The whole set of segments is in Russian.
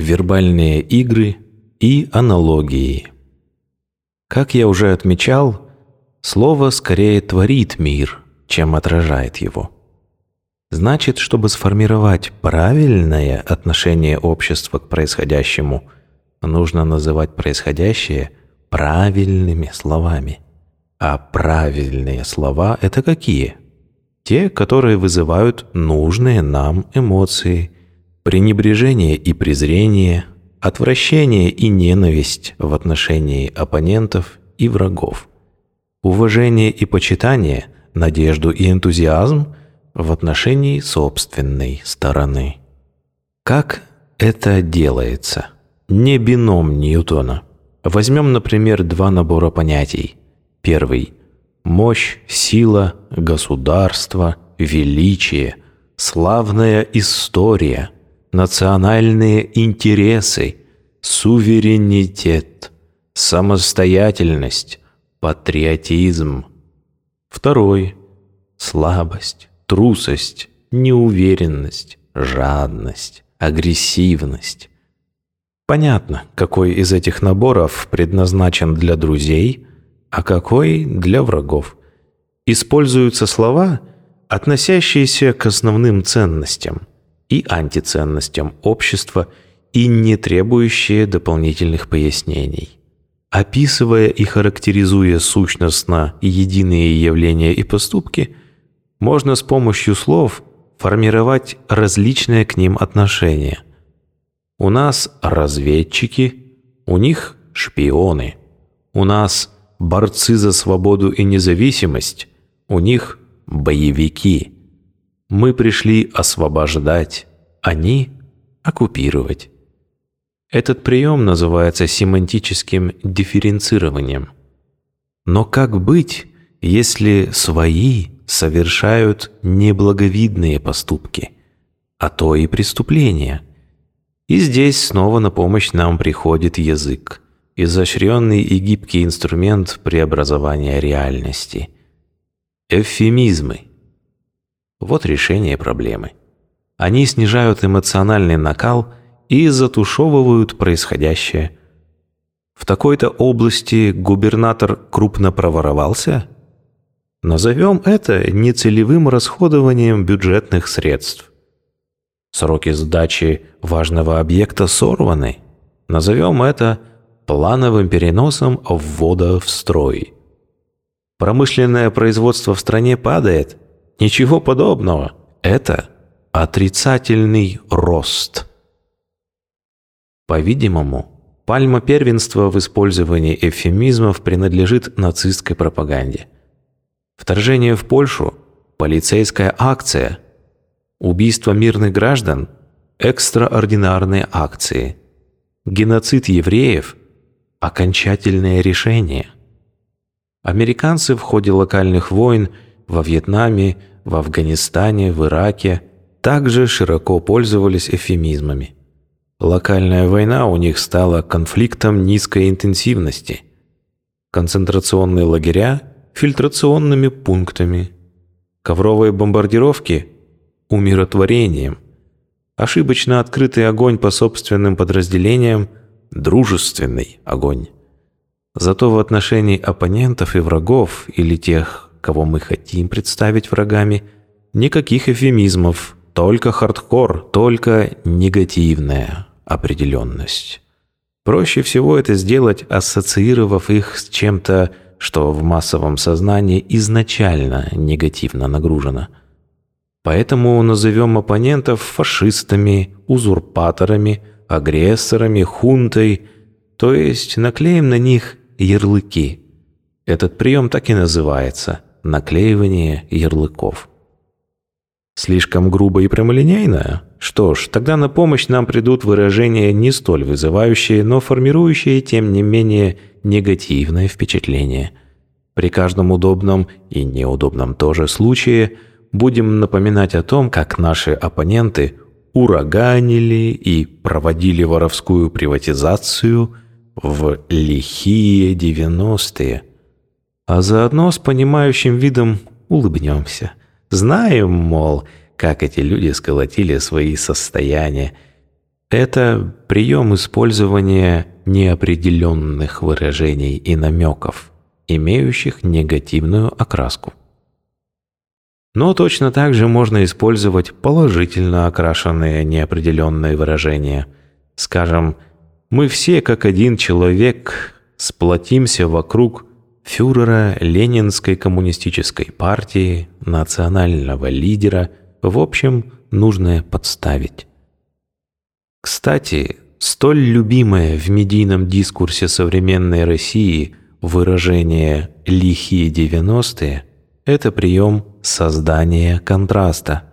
вербальные игры и аналогии. Как я уже отмечал, слово скорее творит мир, чем отражает его. Значит, чтобы сформировать правильное отношение общества к происходящему, нужно называть происходящее правильными словами. А правильные слова – это какие? Те, которые вызывают нужные нам эмоции, пренебрежение и презрение, отвращение и ненависть в отношении оппонентов и врагов, уважение и почитание, надежду и энтузиазм в отношении собственной стороны. Как это делается? Не бином Ньютона. Возьмем, например, два набора понятий. Первый – мощь, сила, государство, величие, славная история, национальные интересы, суверенитет, самостоятельность, патриотизм. Второй – слабость, трусость, неуверенность, жадность, агрессивность. Понятно, какой из этих наборов предназначен для друзей, а какой для врагов. Используются слова, относящиеся к основным ценностям и антиценностям общества и не требующие дополнительных пояснений. Описывая и характеризуя сущностно единые явления и поступки – можно с помощью слов формировать различные к ним отношения. У нас разведчики, у них шпионы. У нас борцы за свободу и независимость, у них боевики. Мы пришли освобождать, они оккупировать. Этот прием называется семантическим дифференцированием. Но как быть, если свои совершают неблаговидные поступки, а то и преступления. И здесь снова на помощь нам приходит язык, изощренный и гибкий инструмент преобразования реальности. Эвфемизмы. Вот решение проблемы. Они снижают эмоциональный накал и затушевывают происходящее. В такой-то области губернатор крупно проворовался – Назовем это нецелевым расходованием бюджетных средств. Сроки сдачи важного объекта сорваны. Назовем это плановым переносом ввода в строй. Промышленное производство в стране падает. Ничего подобного. Это отрицательный рост. По-видимому, пальма первенства в использовании эвфемизмов принадлежит нацистской пропаганде – Вторжение в Польшу – полицейская акция. Убийство мирных граждан – экстраординарные акции. Геноцид евреев – окончательное решение. Американцы в ходе локальных войн во Вьетнаме, в Афганистане, в Ираке также широко пользовались эфемизмами. Локальная война у них стала конфликтом низкой интенсивности. Концентрационные лагеря фильтрационными пунктами, ковровые бомбардировки – умиротворением, ошибочно открытый огонь по собственным подразделениям – дружественный огонь. Зато в отношении оппонентов и врагов или тех, кого мы хотим представить врагами, никаких эфемизмов, только хардкор, только негативная определенность. Проще всего это сделать, ассоциировав их с чем-то что в массовом сознании изначально негативно нагружено. Поэтому назовем оппонентов фашистами, узурпаторами, агрессорами, хунтой, то есть наклеим на них ярлыки. Этот прием так и называется – наклеивание ярлыков. Слишком грубо и прямолинейно? Что ж, тогда на помощь нам придут выражения не столь вызывающие, но формирующие, тем не менее, негативное впечатление. При каждом удобном и неудобном тоже случае будем напоминать о том, как наши оппоненты ураганили и проводили воровскую приватизацию в лихие девяностые. А заодно с понимающим видом улыбнемся. Знаем, мол, как эти люди сколотили свои состояния. Это прием использования неопределенных выражений и намеков, имеющих негативную окраску. Но точно так же можно использовать положительно окрашенные неопределенные выражения. Скажем, мы все как один человек сплотимся вокруг фюрера Ленинской коммунистической партии, национального лидера, в общем, нужное подставить. Кстати, столь любимое в медийном дискурсе современной России выражение «лихие девяностые» – это прием создания контраста,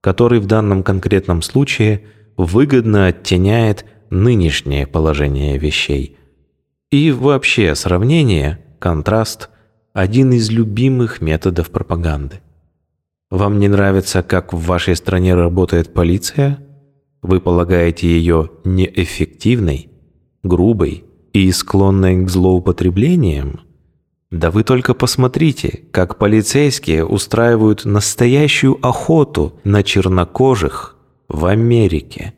который в данном конкретном случае выгодно оттеняет нынешнее положение вещей. И вообще сравнение, контраст – один из любимых методов пропаганды. Вам не нравится, как в вашей стране работает полиция? Вы полагаете ее неэффективной, грубой и склонной к злоупотреблениям? Да вы только посмотрите, как полицейские устраивают настоящую охоту на чернокожих в Америке.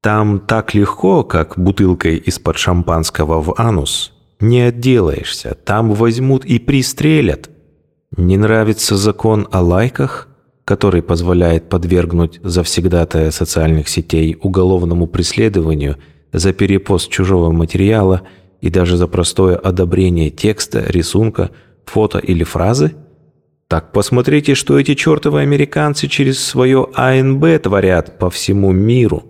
Там так легко, как бутылкой из-под шампанского в анус. Не отделаешься, там возьмут и пристрелят. Не нравится закон о лайках, который позволяет подвергнуть завсегдатая социальных сетей уголовному преследованию за перепост чужого материала и даже за простое одобрение текста, рисунка, фото или фразы? Так посмотрите, что эти чертовы американцы через свое АНБ творят по всему миру.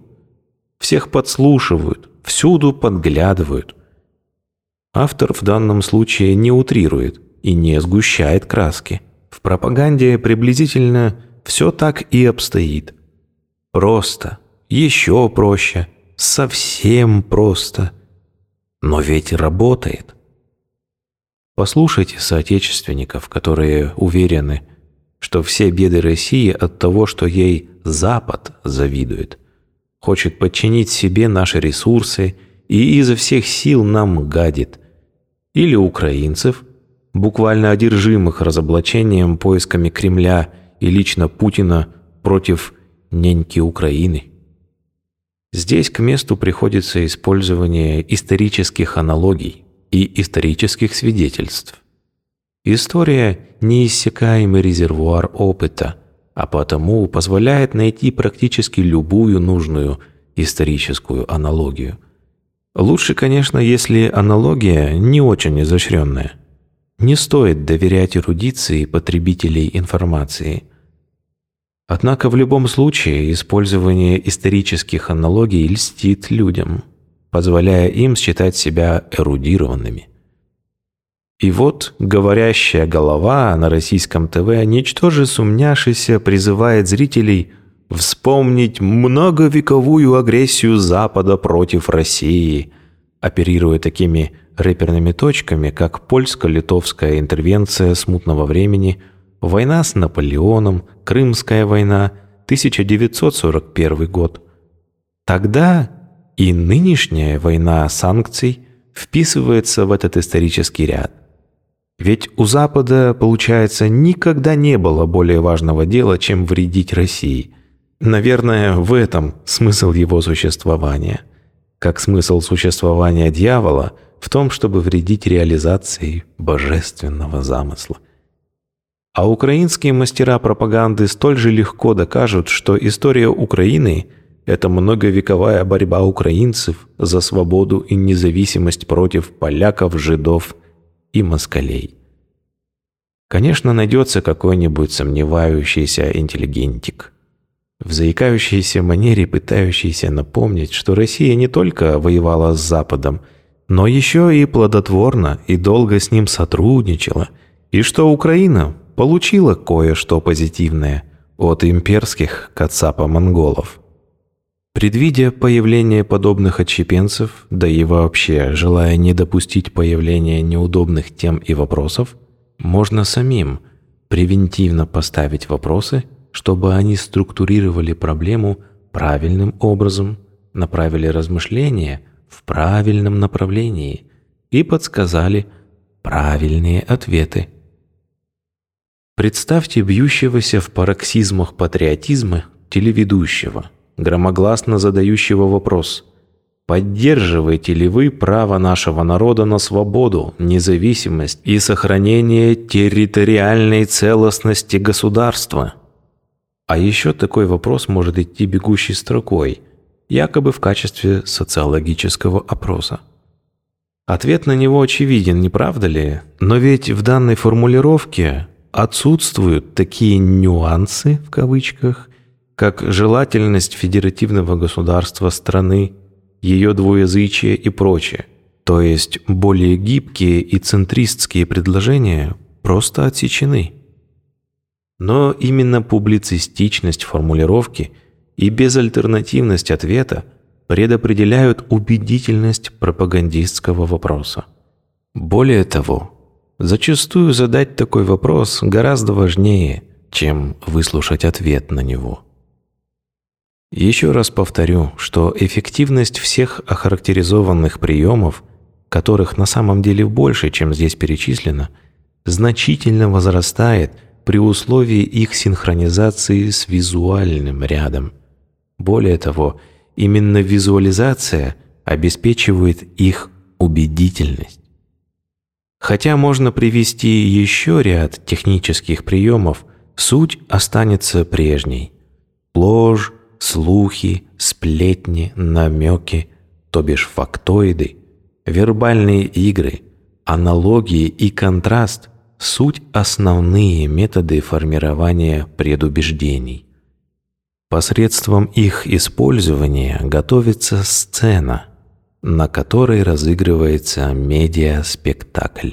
Всех подслушивают, всюду подглядывают. Автор в данном случае не утрирует – и не сгущает краски. В пропаганде приблизительно все так и обстоит. Просто, еще проще, совсем просто. Но ведь работает. Послушайте соотечественников, которые уверены, что все беды России от того, что ей Запад завидует, хочет подчинить себе наши ресурсы и изо всех сил нам гадит. Или украинцев – буквально одержимых разоблачением поисками Кремля и лично Путина против неньки Украины. Здесь к месту приходится использование исторических аналогий и исторических свидетельств. История – неиссякаемый резервуар опыта, а потому позволяет найти практически любую нужную историческую аналогию. Лучше, конечно, если аналогия не очень изощренная. Не стоит доверять эрудиции потребителей информации. Однако в любом случае использование исторических аналогий льстит людям, позволяя им считать себя эрудированными. И вот говорящая голова на российском ТВ, ничтоже сумняшися, призывает зрителей вспомнить многовековую агрессию Запада против России, оперируя такими рэперными точками, как польско-литовская интервенция смутного времени, война с Наполеоном, Крымская война, 1941 год. Тогда и нынешняя война санкций вписывается в этот исторический ряд. Ведь у Запада, получается, никогда не было более важного дела, чем вредить России. Наверное, в этом смысл его существования. Как смысл существования дьявола – в том, чтобы вредить реализации божественного замысла. А украинские мастера пропаганды столь же легко докажут, что история Украины – это многовековая борьба украинцев за свободу и независимость против поляков, жидов и москалей. Конечно, найдется какой-нибудь сомневающийся интеллигентик, в заикающейся манере пытающийся напомнить, что Россия не только воевала с Западом – но еще и плодотворно и долго с ним сотрудничала, и что Украина получила кое-что позитивное от имперских кацапа-монголов. Предвидя появление подобных отщепенцев, да и вообще желая не допустить появления неудобных тем и вопросов, можно самим превентивно поставить вопросы, чтобы они структурировали проблему правильным образом, направили размышления – в правильном направлении и подсказали правильные ответы. Представьте бьющегося в пароксизмах патриотизма телеведущего, громогласно задающего вопрос «Поддерживаете ли вы право нашего народа на свободу, независимость и сохранение территориальной целостности государства?» А еще такой вопрос может идти бегущей строкой, якобы в качестве социологического опроса. Ответ на него очевиден, не правда ли? Но ведь в данной формулировке отсутствуют такие «нюансы» в кавычках, как желательность федеративного государства страны, ее двуязычие и прочее. То есть более гибкие и центристские предложения просто отсечены. Но именно публицистичность формулировки и безальтернативность ответа предопределяют убедительность пропагандистского вопроса. Более того, зачастую задать такой вопрос гораздо важнее, чем выслушать ответ на него. Еще раз повторю, что эффективность всех охарактеризованных приемов, которых на самом деле больше, чем здесь перечислено, значительно возрастает – при условии их синхронизации с визуальным рядом. Более того, именно визуализация обеспечивает их убедительность. Хотя можно привести еще ряд технических приемов, суть останется прежней. Ложь, слухи, сплетни, намеки, то бишь фактоиды, вербальные игры, аналогии и контраст суть основные методы формирования предубеждений. Посредством их использования готовится сцена, на которой разыгрывается медиа-спектакль.